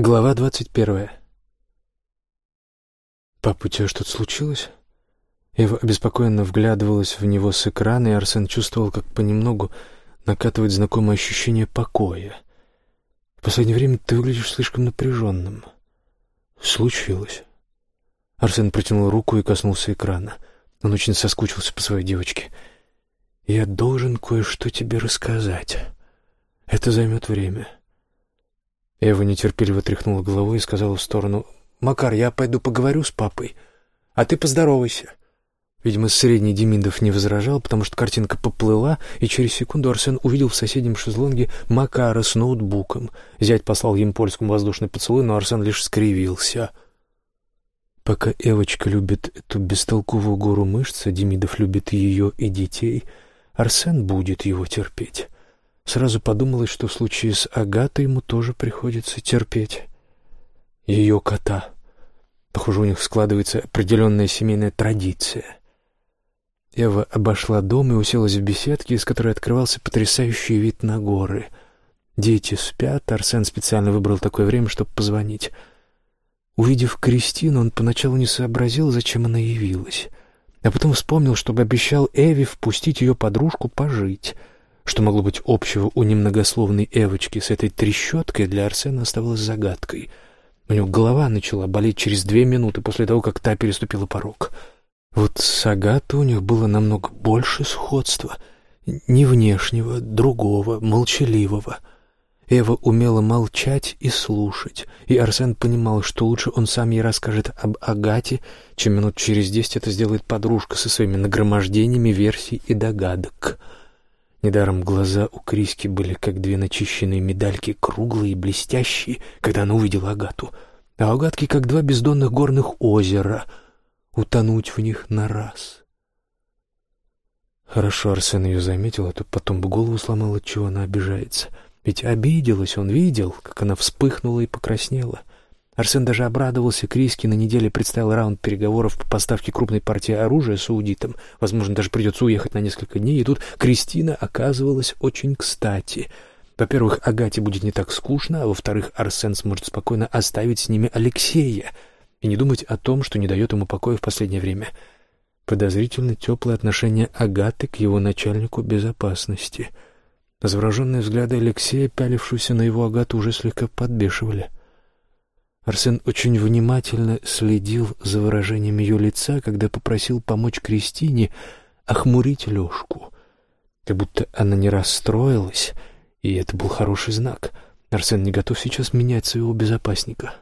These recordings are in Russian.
Глава двадцать первая. «Пап, у тебя что-то случилось?» Ева обеспокоенно вглядывалась в него с экрана, и Арсен чувствовал, как понемногу накатывает знакомое ощущение покоя. «В последнее время ты выглядишь слишком напряженным». «Случилось». Арсен протянул руку и коснулся экрана. Он очень соскучился по своей девочке. «Я должен кое-что тебе рассказать. Это займет время». Эва нетерпеливо тряхнула головой и сказала в сторону. «Макар, я пойду поговорю с папой, а ты поздоровайся». Видимо, средний Демидов не возражал, потому что картинка поплыла, и через секунду Арсен увидел в соседнем шезлонге Макара с ноутбуком. Зять послал ему польскому воздушный поцелуй, но Арсен лишь скривился. Пока Эвочка любит эту бестолковую гору мышц, а Демидов любит ее и детей, Арсен будет его терпеть. Сразу подумалось, что в случае с Агатой ему тоже приходится терпеть. Ее кота. Похоже, у них складывается определенная семейная традиция. Ева обошла дом и уселась в беседке, из которой открывался потрясающий вид на горы. Дети спят, Арсен специально выбрал такое время, чтобы позвонить. Увидев Кристину, он поначалу не сообразил, зачем она явилась, а потом вспомнил, чтобы обещал Эви впустить ее подружку пожить — что могло быть общего у немногословной Эвочки с этой трещоткой, для Арсена оставалось загадкой. У него голова начала болеть через две минуты после того, как та переступила порог. Вот с Агатой у них было намного больше сходства. Не внешнего, другого, молчаливого. Эва умела молчать и слушать, и Арсен понимал, что лучше он сам ей расскажет об Агате, чем минут через десять это сделает подружка со своими нагромождениями версий и догадок — Недаром глаза у Криски были как две начищенные медальки, круглые и блестящие, когда она увидела Агату, а Агатки как два бездонных горных озера, утонуть в них на раз. Хорошо Арсен ее заметил, а то потом бы голову сломал, чего она обижается. Ведь обиделась, он видел, как она вспыхнула и покраснела. Арсен даже обрадовался. Криске на неделе представил раунд переговоров по поставке крупной партии оружия саудитам. Возможно, даже придется уехать на несколько дней. И тут Кристина оказывалась очень кстати. Во-первых, Агате будет не так скучно, а во-вторых, Арсен сможет спокойно оставить с ними Алексея и не думать о том, что не дает ему покоя в последнее время. Подозрительно теплое отношение Агаты к его начальнику безопасности. Завороженные взгляды Алексея, пялившуюся на его Агату, уже слегка подбешивали — Арсен очень внимательно следил за выражением ее лица, когда попросил помочь Кристине охмурить Лешку. Как будто она не расстроилась, и это был хороший знак. Арсен не готов сейчас менять своего безопасника.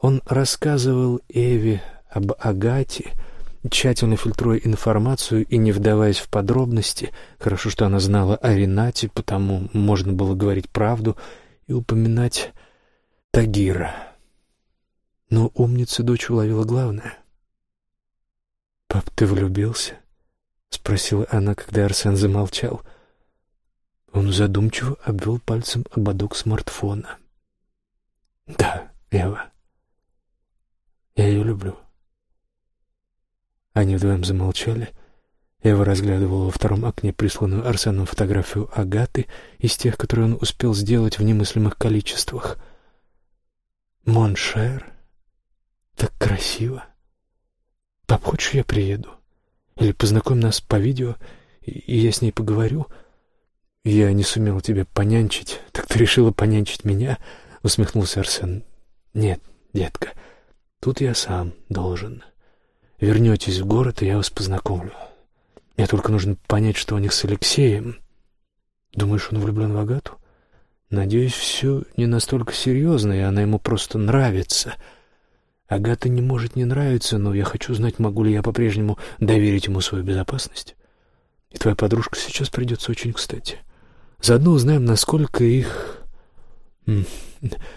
Он рассказывал Эве об Агате, тщательно фильтруя информацию и не вдаваясь в подробности. Хорошо, что она знала о Ренате, потому можно было говорить правду и упоминать Тагира. Но умница дочь уловила главное. «Пап, ты влюбился?» — спросила она, когда Арсен замолчал. Он задумчиво обвел пальцем ободок смартфона. «Да, Эва, я ее люблю». Они вдвоем замолчали. Эва разглядывала во втором окне присланную Арсеном фотографию Агаты из тех, которые он успел сделать в немыслимых количествах — Моншер? Так красиво. Пап, хочешь, я приеду? Или познакомь нас по видео, и я с ней поговорю? Я не сумел тебя понянчить. Так ты решила понянчить меня? Усмехнулся Арсен. Нет, детка, тут я сам должен. Вернетесь в город, и я вас познакомлю. Мне только нужно понять, что у них с Алексеем. Думаешь, он влюблен в Агату? Надеюсь, все не настолько серьезно, и она ему просто нравится. Агата не может не нравиться, но я хочу знать, могу ли я по-прежнему доверить ему свою безопасность. И твоя подружка сейчас придется очень кстати. Заодно узнаем, насколько их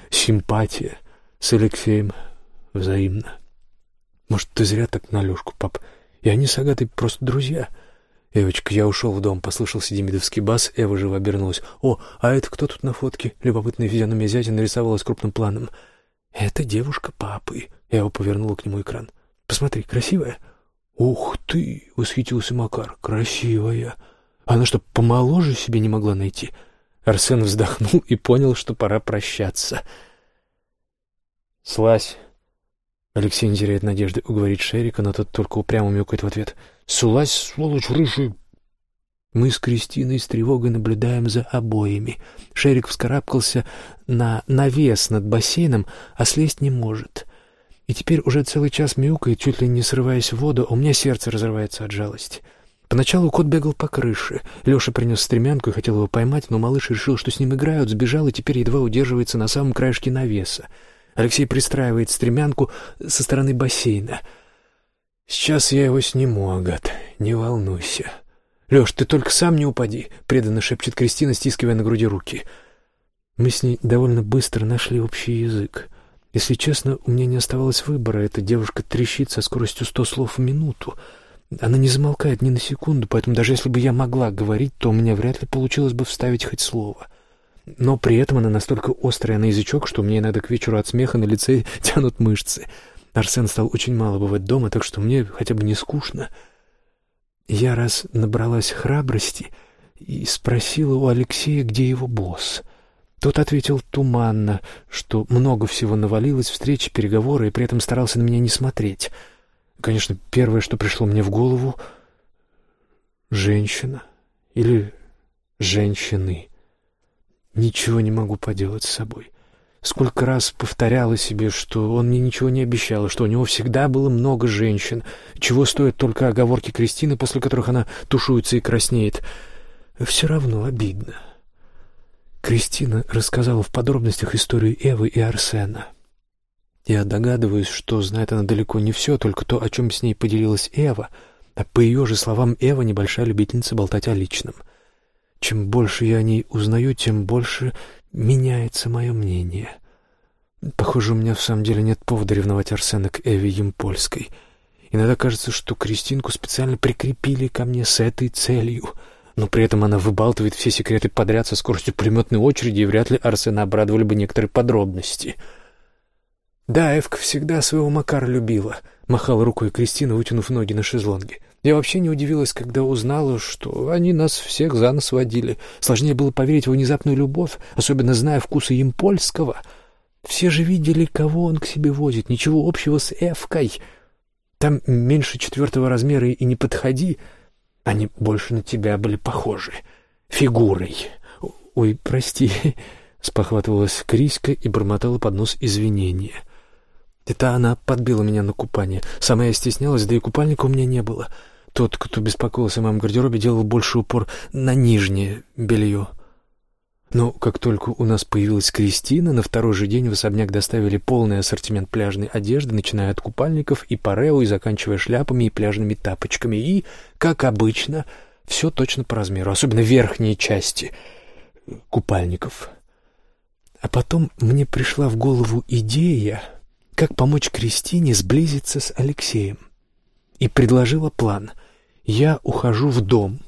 симпатия с Алексеем взаимна. Может, ты зря так на Лешку, пап. И они с Агатой просто друзья — «Эвочка, я ушел в дом», — послышался демидовский бас, Эва живо обернулась. «О, а это кто тут на фотке?» Любопытная физиономия зятя нарисовалась крупным планом. «Это девушка папы», — Эва повернула к нему экран. «Посмотри, красивая?» «Ух ты!» — восхитился Макар. «Красивая! Она что, помоложе себе не могла найти?» Арсен вздохнул и понял, что пора прощаться. «Слазь!» Алексей не теряет надежды уговорить Шерика, но тот только упрямо мюкает в ответ. «Слазь, сволочь рыжий!» Мы с Кристиной с тревогой наблюдаем за обоими. Шерик вскарабкался на навес над бассейном, а слезть не может. И теперь уже целый час мяукает, чуть ли не срываясь в воду, а у меня сердце разрывается от жалости. Поначалу кот бегал по крыше. Леша принес стремянку и хотел его поймать, но малыш решил, что с ним играют, сбежал и теперь едва удерживается на самом краешке навеса. Алексей пристраивает стремянку со стороны бассейна. «Сейчас я его сниму, Агат, не волнуйся». «Леш, ты только сам не упади», — преданно шепчет Кристина, стискивая на груди руки. Мы с ней довольно быстро нашли общий язык. Если честно, у меня не оставалось выбора. Эта девушка трещит со скоростью сто слов в минуту. Она не замолкает ни на секунду, поэтому даже если бы я могла говорить, то у меня вряд ли получилось бы вставить хоть слово. Но при этом она настолько острая на язычок, что мне иногда к вечеру от смеха на лице тянут мышцы. Арсен стал очень мало бывать дома, так что мне хотя бы не скучно. Я раз набралась храбрости и спросила у Алексея, где его босс. Тот ответил туманно, что много всего навалилось, встречи, переговоры, и при этом старался на меня не смотреть. Конечно, первое, что пришло мне в голову — женщина или женщины. Ничего не могу поделать с собой. Сколько раз повторяла себе, что он мне ничего не обещал, что у него всегда было много женщин, чего стоят только оговорки Кристины, после которых она тушуется и краснеет. Все равно обидно. Кристина рассказала в подробностях историю Эвы и Арсена. Я догадываюсь, что знает она далеко не все, только то, о чем с ней поделилась Эва, а по ее же словам Эва небольшая любительница болтать о личном. Чем больше я о ней узнаю, тем больше меняется мое мнение. Похоже, у меня в самом деле нет повода ревновать Арсена к Эве Емпольской. Иногда кажется, что Кристинку специально прикрепили ко мне с этой целью, но при этом она выбалтывает все секреты подряд со скоростью пулеметной очереди, и вряд ли Арсена обрадовали бы некоторые подробности. «Да, Эвка всегда своего Макара любила», — махала рукой Кристина, вытянув ноги на шезлонге. Я вообще не удивилась, когда узнала, что они нас всех за нос водили. Сложнее было поверить в внезапную любовь, особенно зная вкусы импольского. Все же видели, кого он к себе возит. Ничего общего с Эвкой. Там меньше четвертого размера и не подходи. Они больше на тебя были похожи. Фигурой. Ой, прости, спохватывалась Криська и бормотала под нос извинения. Это она подбила меня на купание. Сама я стеснялась, да и купальника у меня не было. — тот, кто беспокоился о моем гардеробе, делал больше упор на нижнее белье. Но как только у нас появилась Кристина, на второй же день в особняк доставили полный ассортимент пляжной одежды, начиная от купальников и парео и заканчивая шляпами и пляжными тапочками. И, как обычно, все точно по размеру, особенно верхние части купальников. А потом мне пришла в голову идея, как помочь Кристине сблизиться с Алексеем. И предложила план — я ухожу в дом,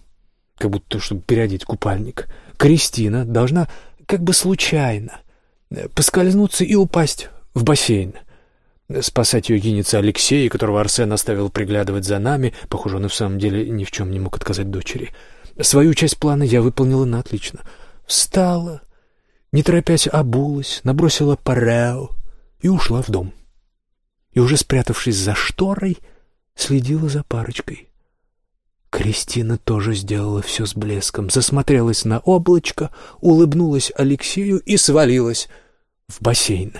как будто чтобы переодеть купальник. Кристина должна как бы случайно поскользнуться и упасть в бассейн. Спасать ее гинется Алексей, которого Арсен оставил приглядывать за нами. Похоже, он и в самом деле ни в чем не мог отказать дочери. Свою часть плана я выполнила на отлично. Встала, не торопясь обулась, набросила парео и ушла в дом. И уже спрятавшись за шторой, следила за парочкой. Кристина тоже сделала все с блеском, засмотрелась на облачко, улыбнулась Алексею и свалилась в бассейн.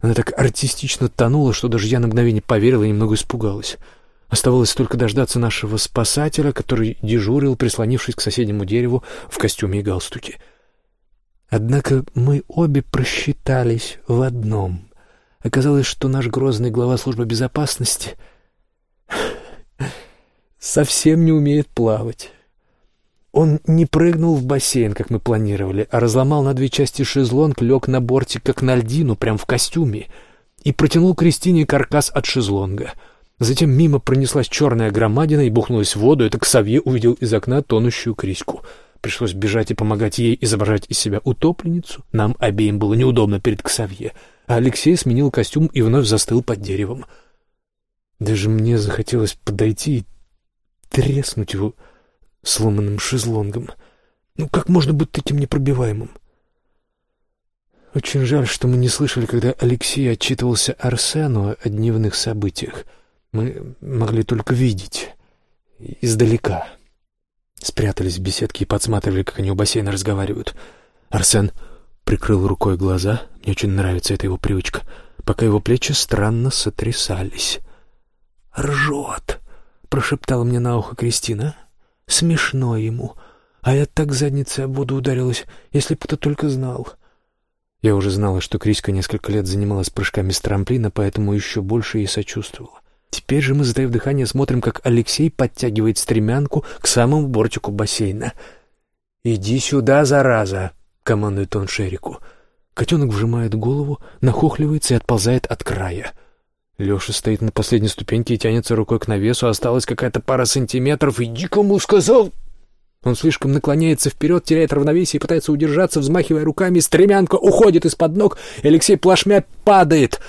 Она так артистично тонула, что даже я на мгновение поверила и немного испугалась. Оставалось только дождаться нашего спасателя, который дежурил, прислонившись к соседнему дереву в костюме и галстуке. Однако мы обе просчитались в одном. Оказалось, что наш грозный глава службы безопасности совсем не умеет плавать. Он не прыгнул в бассейн, как мы планировали, а разломал на две части шезлонг, лег на бортик, как на льдину, прям в костюме, и протянул Кристине каркас от шезлонга. Затем мимо пронеслась черная громадина и бухнулась в воду. Это Ксавье увидел из окна тонущую Криську. Пришлось бежать и помогать ей изображать из себя утопленницу. Нам обеим было неудобно перед Ксавье. А Алексей сменил костюм и вновь застыл под деревом. Даже мне захотелось подойти и треснуть его сломанным шезлонгом. Ну как можно быть таким непробиваемым? Очень жаль, что мы не слышали, когда Алексей отчитывался Арсену о дневных событиях. Мы могли только видеть издалека. Спрятались в беседке и подсматривали, как они у бассейна разговаривают. Арсен прикрыл рукой глаза. Мне очень нравится эта его привычка. Пока его плечи странно сотрясались. «Ржет!» — прошептала мне на ухо Кристина. «Смешно ему. А я так задницей об воду ударилась, если б кто только знал». Я уже знала, что Криська несколько лет занималась прыжками с трамплина, поэтому еще больше ей сочувствовала. Теперь же мы, затаив дыхание, смотрим, как Алексей подтягивает стремянку к самому бортику бассейна. «Иди сюда, зараза!» — командует он Шерику. Котенок вжимает голову, нахохливается и отползает от края. Леша стоит на последней ступеньке и тянется рукой к навесу. Осталась какая-то пара сантиметров. «Иди, кому сказал!» Он слишком наклоняется вперед, теряет равновесие и пытается удержаться, взмахивая руками. Стремянка уходит из-под ног, Алексей плашмя падает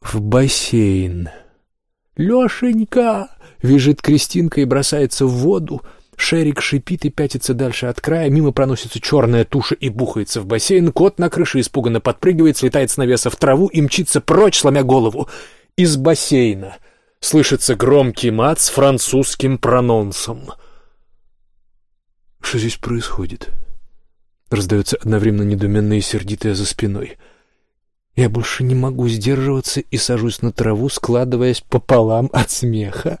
в бассейн. «Лешенька!» — вяжет Кристинка и бросается в воду. Шерик шипит и пятится дальше от края, мимо проносится черная туша и бухается в бассейн. Кот на крыше испуганно подпрыгивает, слетает с навеса в траву и мчится прочь, сломя голову. Из бассейна слышится громкий мат с французским прононсом. Что здесь происходит? Раздается одновременно недоуменное и сердитое за спиной. Я больше не могу сдерживаться и сажусь на траву, складываясь пополам от смеха.